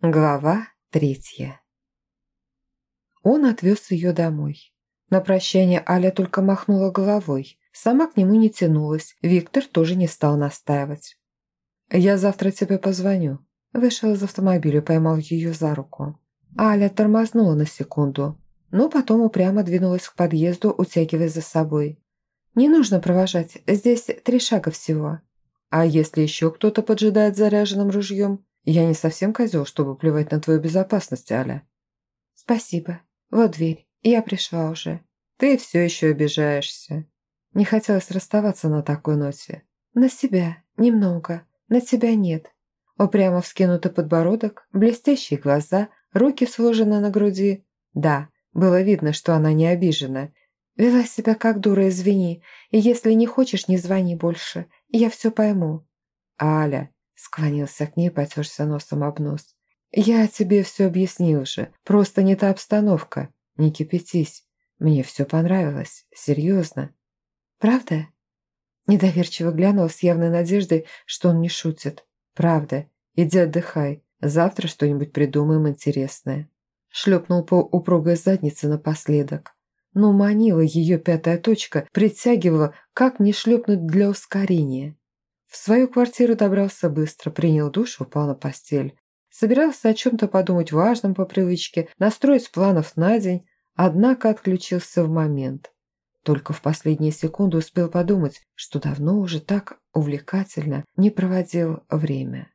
Глава третья. Он отвез ее домой. На прощание Аля только махнула головой. Сама к нему не тянулась. Виктор тоже не стал настаивать. «Я завтра тебе позвоню». Вышел из автомобиля, поймал ее за руку. Аля тормознула на секунду, но потом упрямо двинулась к подъезду, утягивая за собой. «Не нужно провожать, здесь три шага всего». «А если еще кто-то поджидает заряженным ружьем?» Я не совсем козел, чтобы плевать на твою безопасность, Аля. Спасибо. Вот дверь. Я пришла уже. Ты все еще обижаешься. Не хотелось расставаться на такой ноте. На себя. Немного. На тебя нет. Упрямо вскинутый подбородок, блестящие глаза, руки сложены на груди. Да, было видно, что она не обижена. Вела себя как дура, извини. И если не хочешь, не звони больше. Я все пойму. Аля, Склонился к ней, потерся носом об нос. «Я тебе все объяснил же. Просто не та обстановка. Не кипятись. Мне все понравилось. Серьезно». «Правда?» Недоверчиво глянула с явной надеждой, что он не шутит. «Правда. Иди отдыхай. Завтра что-нибудь придумаем интересное». Шлепнул по упругой заднице напоследок. Но манила ее пятая точка, притягивала, как не шлепнуть для ускорения. В свою квартиру добрался быстро, принял душ, упал на постель. Собирался о чем-то подумать важном по привычке, настроить планов на день, однако отключился в момент. Только в последние секунды успел подумать, что давно уже так увлекательно не проводил время.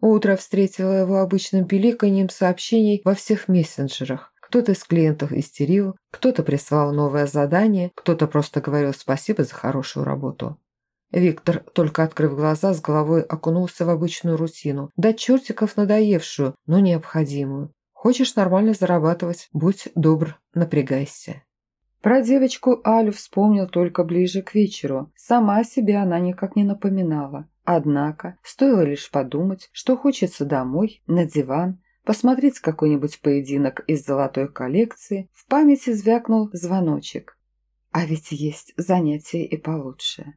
Утро встретило его обычным пиликаньем сообщений во всех мессенджерах. Кто-то из клиентов истерил, кто-то прислал новое задание, кто-то просто говорил спасибо за хорошую работу. Виктор, только открыв глаза, с головой окунулся в обычную рутину. До чертиков надоевшую, но необходимую. Хочешь нормально зарабатывать? Будь добр, напрягайся. Про девочку Алю вспомнил только ближе к вечеру. Сама себе она никак не напоминала. Однако, стоило лишь подумать, что хочется домой, на диван, посмотреть какой-нибудь поединок из золотой коллекции, в памяти звякнул звоночек. А ведь есть занятия и получше.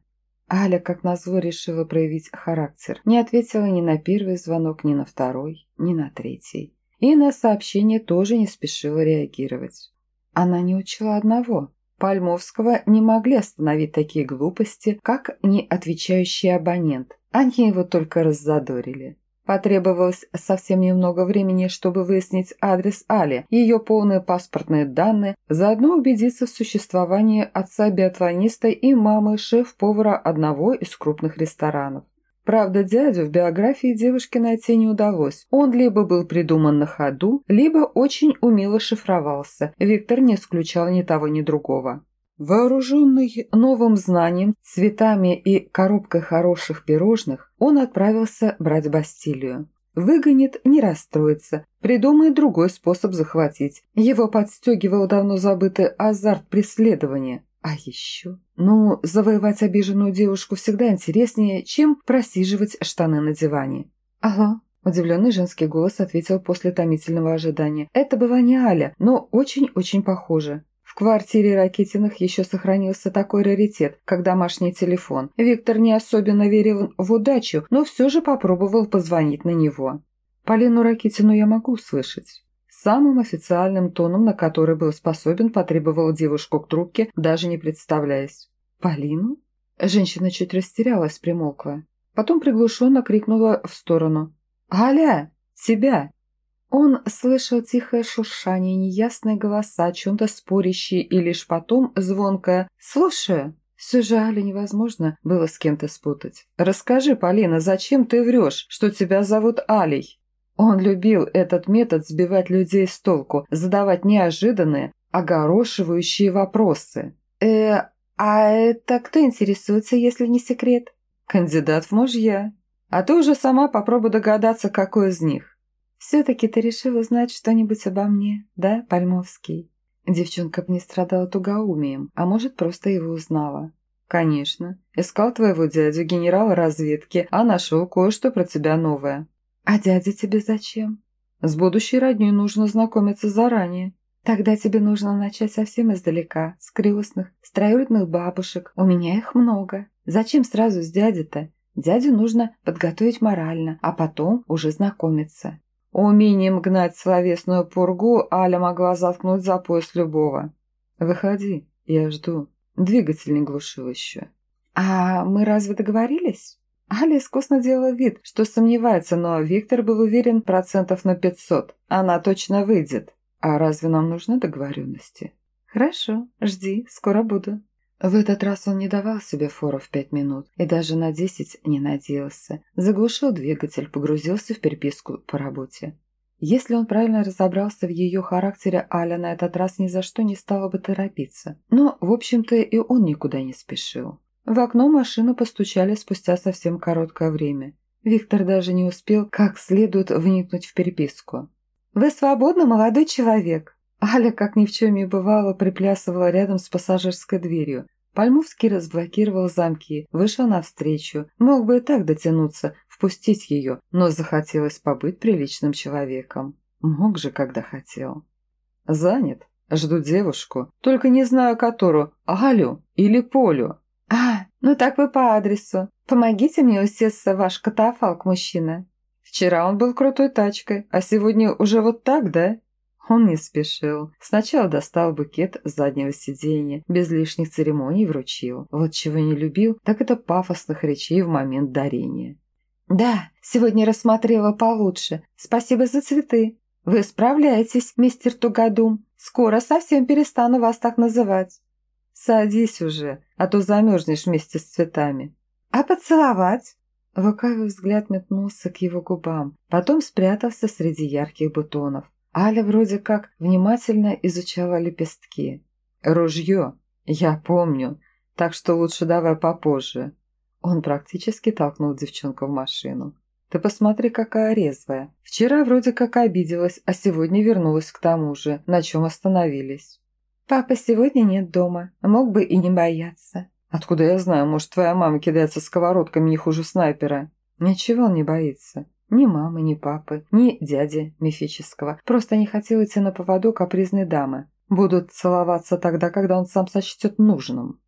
Аля, как назло, решила проявить характер. Не ответила ни на первый звонок, ни на второй, ни на третий. И на сообщение тоже не спешила реагировать. Она не учила одного. Пальмовского не могли остановить такие глупости, как не отвечающий абонент. Они его только раззадорили. Потребовалось совсем немного времени, чтобы выяснить адрес Али, ее полные паспортные данные, заодно убедиться в существовании отца биатлониста и мамы шеф-повара одного из крупных ресторанов. Правда, дядю в биографии девушки найти не удалось. Он либо был придуман на ходу, либо очень умело шифровался. Виктор не исключал ни того, ни другого. Вооруженный новым знанием, цветами и коробкой хороших пирожных, он отправился брать Бастилию. Выгонит, не расстроится, придумает другой способ захватить. Его подстегивал давно забытый азарт преследования. А еще... Ну, завоевать обиженную девушку всегда интереснее, чем просиживать штаны на диване. «Ага», Удивленный женский голос ответил после томительного ожидания. Это была не Аля, но очень-очень похоже квартире Ракитиных еще сохранился такой раритет, как домашний телефон. Виктор не особенно верил в удачу, но все же попробовал позвонить на него. «Полину Ракитину я могу услышать». Самым официальным тоном, на который был способен, потребовал девушку к трубке, даже не представляясь. «Полину?» Женщина чуть растерялась, примолкла. Потом приглушенно крикнула в сторону. «Аля! Тебя!» Он слышал тихое шуршание, неясные голоса, о чем-то спорящие, и лишь потом звонкое «Слушаю». Все же Али невозможно было с кем-то спутать. «Расскажи, Полина, зачем ты врешь, что тебя зовут Алей?» Он любил этот метод сбивать людей с толку, задавать неожиданные, огорошивающие вопросы. «Э, а это кто интересуется, если не секрет?» «Кандидат в мужья. А ты уже сама попробуй догадаться, какой из них». «Все-таки ты решил узнать что-нибудь обо мне, да, Пальмовский?» Девчонка б не страдала тугоумием, а может, просто его узнала. «Конечно. Искал твоего дядю, генерала разведки, а нашел кое-что про тебя новое». «А дядя тебе зачем?» «С будущей родней нужно знакомиться заранее». «Тогда тебе нужно начать совсем издалека, с крестных, с троюродных бабушек. У меня их много. Зачем сразу с дядей-то? Дядю нужно подготовить морально, а потом уже знакомиться. Умением гнать словесную пургу Аля могла заткнуть за пояс любого. «Выходи, я жду. Двигатель не глушил еще». «А мы разве договорились?» Аля искусно делала вид, что сомневается, но Виктор был уверен процентов на пятьсот. Она точно выйдет. А разве нам нужны договоренности? Хорошо, жди, скоро буду. В этот раз он не давал себе фору в пять минут и даже на десять не надеялся. Заглушил двигатель, погрузился в переписку по работе. Если он правильно разобрался в ее характере, Аля на этот раз ни за что не стала бы торопиться. Но, в общем-то, и он никуда не спешил. В окно машины постучали спустя совсем короткое время. Виктор даже не успел как следует вникнуть в переписку. «Вы свободны, молодой человек?» Аля, как ни в чем не бывало, приплясывала рядом с пассажирской дверью. Пальмовский разблокировал замки, вышел навстречу. Мог бы и так дотянуться, впустить ее, но захотелось побыть приличным человеком. Мог же, когда хотел. «Занят. Жду девушку. Только не знаю которую. Алю или Полю». «А, ну так вы по адресу. Помогите мне усесться в ваш катафалк, мужчина». «Вчера он был крутой тачкой, а сегодня уже вот так, да?» Он не спешил. Сначала достал букет с заднего сиденья, без лишних церемоний вручил. Вот чего не любил, так это пафосных речей в момент дарения. «Да, сегодня рассмотрела получше. Спасибо за цветы. Вы справляетесь, мистер Тугадум. Скоро совсем перестану вас так называть». «Садись уже, а то замерзнешь вместе с цветами». «А поцеловать?» Лукавый взгляд метнулся к его губам, потом спрятался среди ярких бутонов. Аля вроде как внимательно изучала лепестки. «Ружье. Я помню. Так что лучше давай попозже». Он практически толкнул девчонку в машину. «Ты посмотри, какая резвая. Вчера вроде как обиделась, а сегодня вернулась к тому же, на чем остановились». «Папа сегодня нет дома. Мог бы и не бояться». «Откуда я знаю? Может, твоя мама кидается сковородками не хуже снайпера?» «Ничего он не боится. Ни мамы, ни папы, ни дяди мифического. Просто не хотел идти на поводу капризной дамы. Будут целоваться тогда, когда он сам сочтет нужным.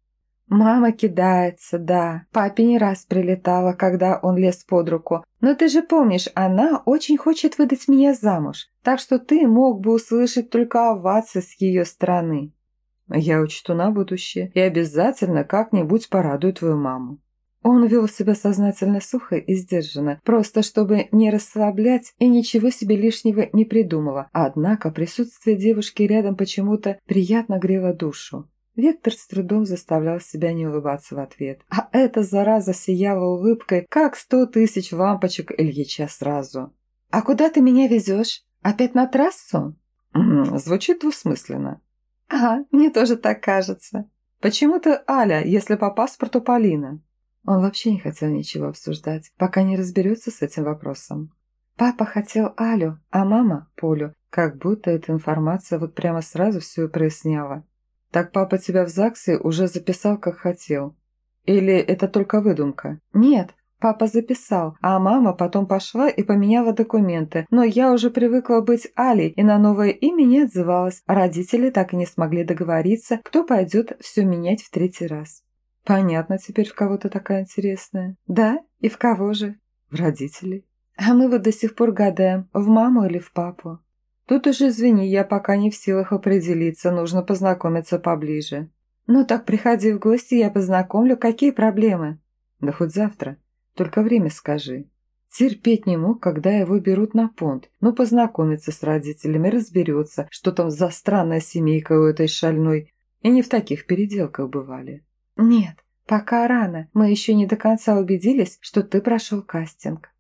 Мама кидается, да. Папе не раз прилетала, когда он лез под руку. Но ты же помнишь, она очень хочет выдать меня замуж. Так что ты мог бы услышать только овации с ее стороны. Я учту на будущее и обязательно как-нибудь порадую твою маму. Он вел себя сознательно сухо и сдержанно, просто чтобы не расслаблять и ничего себе лишнего не придумала. Однако присутствие девушки рядом почему-то приятно грело душу. Вектор с трудом заставлял себя не улыбаться в ответ. А эта зараза сияла улыбкой, как сто тысяч лампочек Ильича сразу. «А куда ты меня везешь? Опять на трассу?» «Звучит двусмысленно». «Ага, мне тоже так кажется». «Почему-то Аля, если по паспорту Полина?» Он вообще не хотел ничего обсуждать, пока не разберется с этим вопросом. Папа хотел Алю, а мама – Полю, как будто эта информация вот прямо сразу все и проясняла. «Так папа тебя в ЗАГСе уже записал, как хотел? Или это только выдумка?» «Нет, папа записал, а мама потом пошла и поменяла документы, но я уже привыкла быть Алей и на новое имя не отзывалась, родители так и не смогли договориться, кто пойдет все менять в третий раз». Понятно теперь, в кого ты такая интересная. Да? И в кого же? В родителей. А мы вот до сих пор гадаем, в маму или в папу. Тут уж извини, я пока не в силах определиться, нужно познакомиться поближе. Ну так приходи в гости, я познакомлю, какие проблемы? Да хоть завтра. Только время скажи. Терпеть не мог, когда его берут на понт. Ну, познакомиться с родителями, разберется, что там за странная семейка у этой шальной. И не в таких переделках бывали. «Нет, пока рано. Мы еще не до конца убедились, что ты прошел кастинг».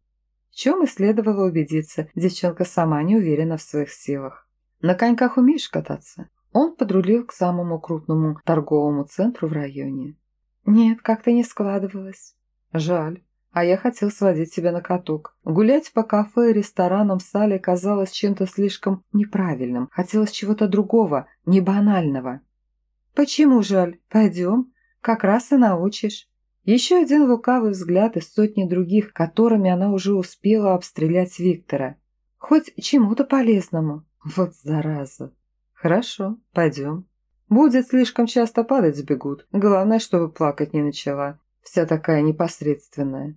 В чем и следовало убедиться, девчонка сама не уверена в своих силах. «На коньках умеешь кататься?» Он подрулил к самому крупному торговому центру в районе. «Нет, как-то не складывалось». «Жаль. А я хотел сводить тебя на каток. Гулять по кафе и ресторанам с Алей казалось чем-то слишком неправильным. Хотелось чего-то другого, не банального». «Почему жаль? Пойдем. Как раз и научишь. Еще один лукавый взгляд из сотни других, которыми она уже успела обстрелять Виктора. Хоть чему-то полезному. Вот зараза. Хорошо, пойдем. Будет слишком часто падать сбегут. Главное, чтобы плакать не начала. Вся такая непосредственная.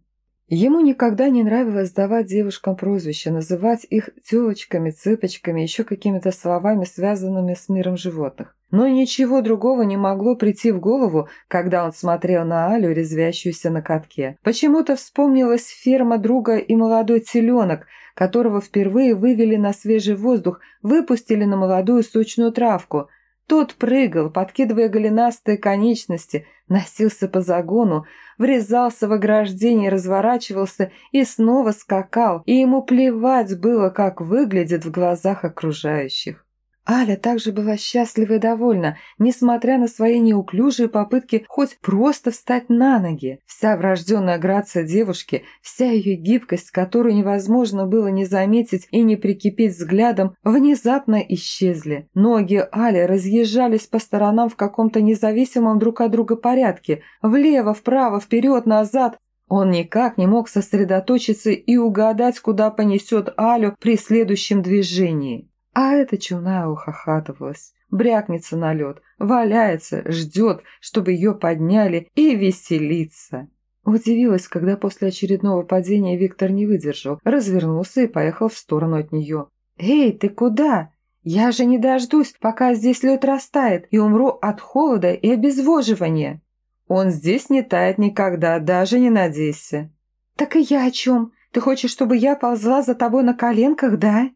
Ему никогда не нравилось давать девушкам прозвища, называть их тёлочками, цыпочками, еще какими-то словами, связанными с миром животных. Но ничего другого не могло прийти в голову, когда он смотрел на Алю, резвящуюся на катке. Почему-то вспомнилась ферма друга и молодой теленок, которого впервые вывели на свежий воздух, выпустили на молодую сочную травку – тот прыгал, подкидывая голенастые конечности, носился по загону, врезался в ограждение, разворачивался и снова скакал, и ему плевать было, как выглядит в глазах окружающих. Аля также была счастлива и довольна, несмотря на свои неуклюжие попытки хоть просто встать на ноги. Вся врожденная грация девушки, вся ее гибкость, которую невозможно было не заметить и не прикипеть взглядом, внезапно исчезли. Ноги Али разъезжались по сторонам в каком-то независимом друг от друга порядке. Влево, вправо, вперед, назад. Он никак не мог сосредоточиться и угадать, куда понесет Алю при следующем движении. А эта чуна ухахатывалась, брякнется на лед, валяется, ждет, чтобы ее подняли и веселится. Удивилась, когда после очередного падения Виктор не выдержал, развернулся и поехал в сторону от нее. «Эй, ты куда? Я же не дождусь, пока здесь лед растает, и умру от холода и обезвоживания». «Он здесь не тает никогда, даже не надейся». «Так и я о чем? Ты хочешь, чтобы я ползла за тобой на коленках, да?»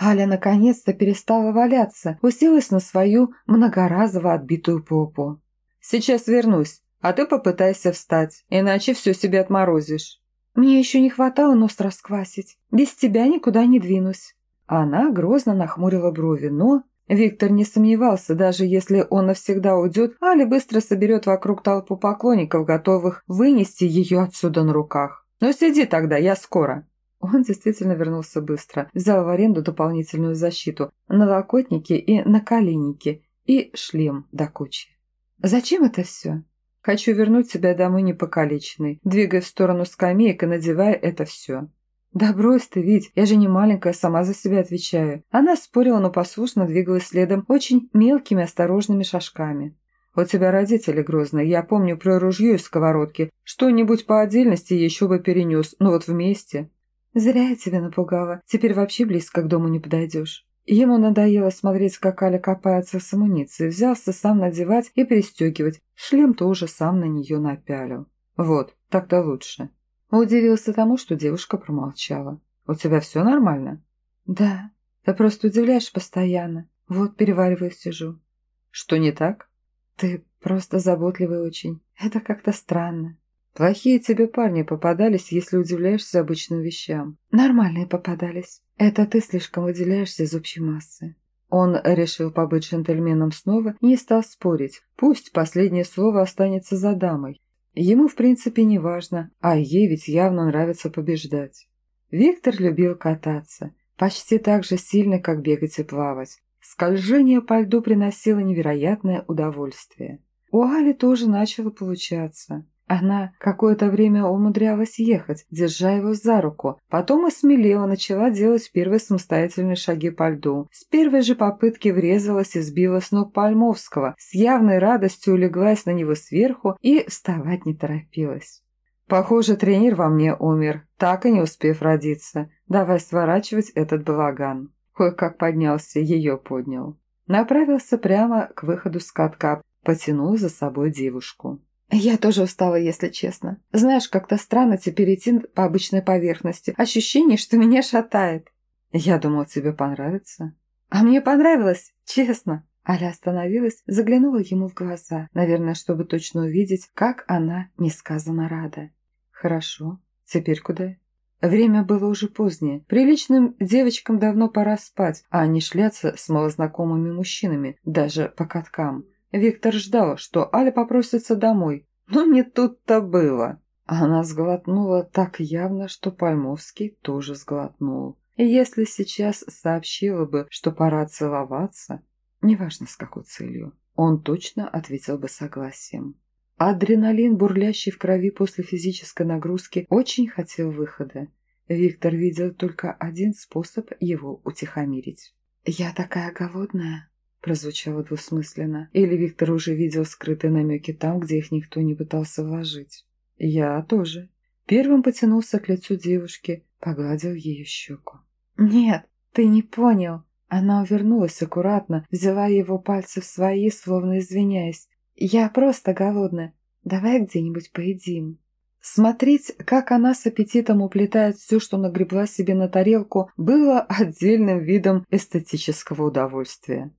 Аля наконец-то перестала валяться, уселась на свою многоразово отбитую попу. «Сейчас вернусь, а ты попытайся встать, иначе все себе отморозишь». «Мне еще не хватало нос расквасить. Без тебя никуда не двинусь». Она грозно нахмурила брови, но Виктор не сомневался, даже если он навсегда уйдет, Аля быстро соберет вокруг толпу поклонников, готовых вынести ее отсюда на руках. «Ну сиди тогда, я скоро». Он действительно вернулся быстро, взял в аренду дополнительную защиту, налокотники и наколенники, и шлем до кучи. «Зачем это все?» «Хочу вернуть тебя домой непокалеченной, двигая в сторону скамеек и надевая это все». «Да брось ты, Вить, я же не маленькая, сама за себя отвечаю». Она спорила, но послушно двигалась следом очень мелкими осторожными шажками. «У тебя родители грозные, я помню про ружье из сковородки. Что-нибудь по отдельности еще бы перенес, но вот вместе...» «Зря я тебя напугала. Теперь вообще близко к дому не подойдешь». Ему надоело смотреть, как Аля копается с амуницией. Взялся сам надевать и пристегивать. Шлем тоже сам на нее напялил. «Вот, так-то лучше». Удивился тому, что девушка промолчала. «У тебя все нормально?» «Да. Ты просто удивляешь постоянно. Вот перевариваю сижу». «Что не так?» «Ты просто заботливый очень. Это как-то странно». Плохие тебе парни попадались, если удивляешься обычным вещам. Нормальные попадались. Это ты слишком выделяешься из общей массы. Он решил побыть джентльменом снова и не стал спорить. Пусть последнее слово останется за дамой. Ему, в принципе, не важно, а ей ведь явно нравится побеждать. Виктор любил кататься, почти так же сильно, как бегать и плавать. Скольжение по льду приносило невероятное удовольствие. У Али тоже начало получаться. Она какое-то время умудрялась ехать, держа его за руку. Потом осмелела, начала делать первые самостоятельные шаги по льду. С первой же попытки врезалась и сбила с ног Пальмовского. С явной радостью улеглась на него сверху и вставать не торопилась. «Похоже, тренер во мне умер, так и не успев родиться. Давай сворачивать этот балаган». Кое-как поднялся, ее поднял. Направился прямо к выходу с катка, потянул за собой девушку. «Я тоже устала, если честно. Знаешь, как-то странно теперь идти по обычной поверхности. Ощущение, что меня шатает». «Я думал, тебе понравится». «А мне понравилось, честно». Аля остановилась, заглянула ему в глаза, наверное, чтобы точно увидеть, как она несказанно рада. «Хорошо. Теперь куда?» Время было уже позднее. Приличным девочкам давно пора спать, а не шляться с малознакомыми мужчинами, даже по каткам. Виктор ждал, что Аля попросится домой, но не тут-то было. Она сглотнула так явно, что Пальмовский тоже сглотнул. И если сейчас сообщила бы, что пора целоваться, неважно с какой целью, он точно ответил бы согласием. Адреналин, бурлящий в крови после физической нагрузки, очень хотел выхода. Виктор видел только один способ его утихомирить. «Я такая голодная», прозвучало двусмысленно. Или Виктор уже видел скрытые намеки там, где их никто не пытался вложить. «Я тоже». Первым потянулся к лицу девушки, погладил ее щеку. «Нет, ты не понял!» Она увернулась аккуратно, взяла его пальцы в свои, словно извиняясь. «Я просто голодная. Давай где-нибудь поедим». Смотреть, как она с аппетитом уплетает все, что нагребла себе на тарелку, было отдельным видом эстетического удовольствия.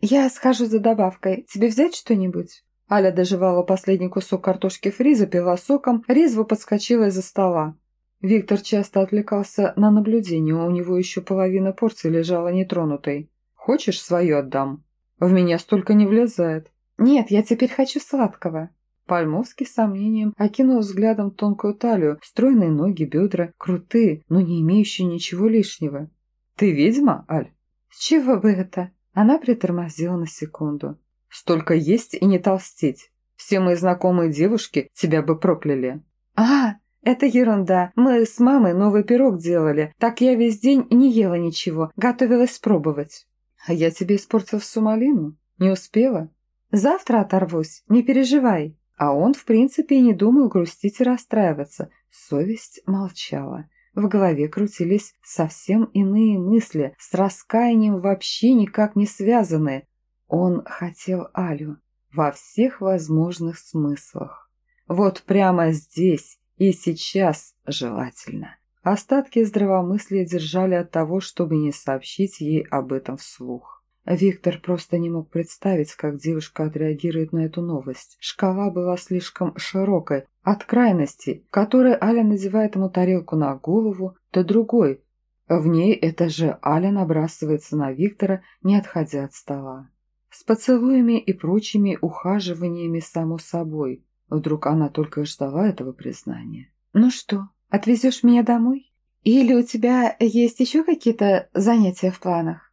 «Я схожу за добавкой. Тебе взять что-нибудь?» Аля доживала последний кусок картошки фри, запила соком, резво подскочила из-за стола. Виктор часто отвлекался на наблюдение, у него еще половина порции лежала нетронутой. «Хочешь, свою отдам?» «В меня столько не влезает». «Нет, я теперь хочу сладкого». Пальмовский с сомнением окинул взглядом тонкую талию, стройные ноги, бедра, крутые, но не имеющие ничего лишнего. «Ты ведьма, Аль?» «С чего бы это?» Она притормозила на секунду. «Столько есть и не толстеть. Все мои знакомые девушки тебя бы прокляли». «А, «Это ерунда. Мы с мамой новый пирог делали. Так я весь день не ела ничего. Готовилась спробовать». «А я тебе испортил всю малину? Не успела?» «Завтра оторвусь. Не переживай». А он, в принципе, и не думал грустить и расстраиваться. Совесть молчала. В голове крутились совсем иные мысли, с раскаянием вообще никак не связанные. Он хотел Алю во всех возможных смыслах. Вот прямо здесь и сейчас желательно. Остатки здравомыслия держали от того, чтобы не сообщить ей об этом вслух. Виктор просто не мог представить, как девушка отреагирует на эту новость. Шкала была слишком широкой, от крайности, которой Аля надевает ему тарелку на голову, до другой. В ней это же Аля набрасывается на Виктора, не отходя от стола. С поцелуями и прочими ухаживаниями само собой. Вдруг она только и ждала этого признания. «Ну что, отвезешь меня домой? Или у тебя есть еще какие-то занятия в планах?»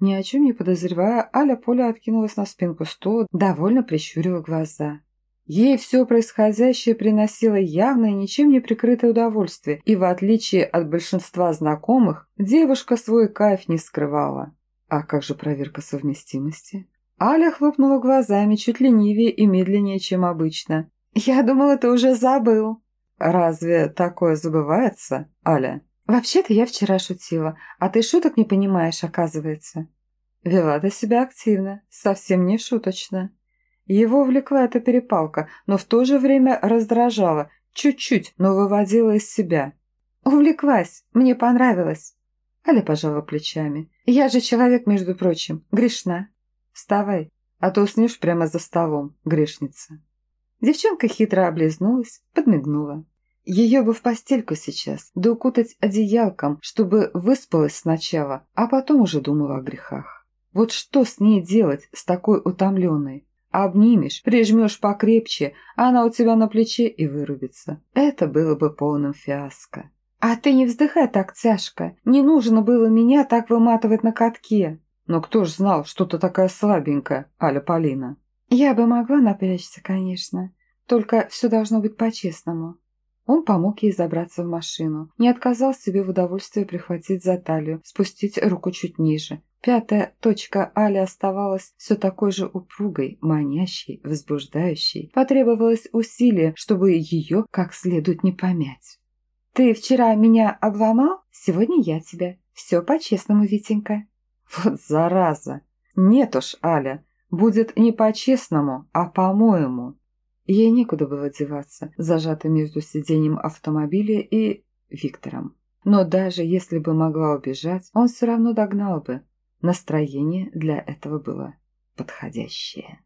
Ни о чем не подозревая, Аля Поля откинулась на спинку стула, довольно прищурила глаза. Ей все происходящее приносило явное, ничем не прикрытое удовольствие, и в отличие от большинства знакомых, девушка свой кайф не скрывала. А как же проверка совместимости? Аля хлопнула глазами чуть ленивее и медленнее, чем обычно. «Я думала, ты уже забыл». «Разве такое забывается, Аля?» «Вообще-то я вчера шутила, а ты шуток не понимаешь, оказывается». Вела ты себя активно, совсем не шуточно. Его увлекла эта перепалка, но в то же время раздражала, чуть-чуть, но выводила из себя. «Увлеклась, мне понравилось». Аля пожала плечами. «Я же человек, между прочим, грешна. Вставай, а то уснешь прямо за столом, грешница». Девчонка хитро облизнулась, подмигнула. Ее бы в постельку сейчас, да укутать одеялком, чтобы выспалась сначала, а потом уже думала о грехах. Вот что с ней делать, с такой утомленной? Обнимешь, прижмешь покрепче, а она у тебя на плече и вырубится. Это было бы полным фиаско. «А ты не вздыхай так тяжко. Не нужно было меня так выматывать на катке». «Но кто ж знал, что ты такая слабенькая, Аля Полина?» «Я бы могла напрячься, конечно. Только все должно быть по-честному». Он помог ей забраться в машину. Не отказал себе в удовольствии прихватить за талию, спустить руку чуть ниже. Пятая точка Али оставалась все такой же упругой, манящей, возбуждающей. Потребовалось усилие, чтобы ее как следует не помять. «Ты вчера меня обломал? Сегодня я тебя. Все по-честному, Витенька». «Вот зараза! Нет уж, Аля, Будет не по-честному, а по-моему. Ей некуда было деваться, зажата между сиденьем автомобиля и Виктором. Но даже если бы могла убежать, он все равно догнал бы. Настроение для этого было подходящее.